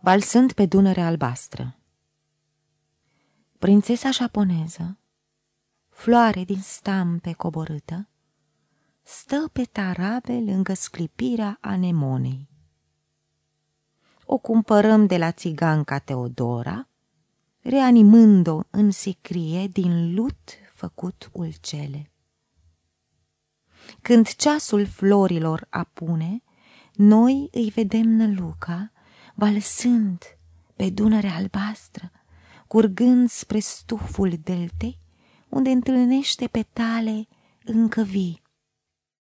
Valsând pe Dunăre albastră Prințesa japoneză, floare din stampe coborâtă, stă pe tarabe lângă sclipirea anemonei. O cumpărăm de la țiganca Teodora, reanimând-o în sicrie din lut făcut ulcele. Când ceasul florilor apune, noi îi vedem năluca, valsând pe Dunărea albastră, curgând spre stuful deltei, unde întâlnește petale încă vii.